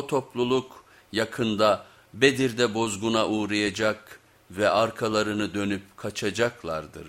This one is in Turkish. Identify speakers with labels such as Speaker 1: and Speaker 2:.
Speaker 1: o topluluk yakında Bedir'de bozguna uğrayacak ve arkalarını dönüp kaçacaklardır.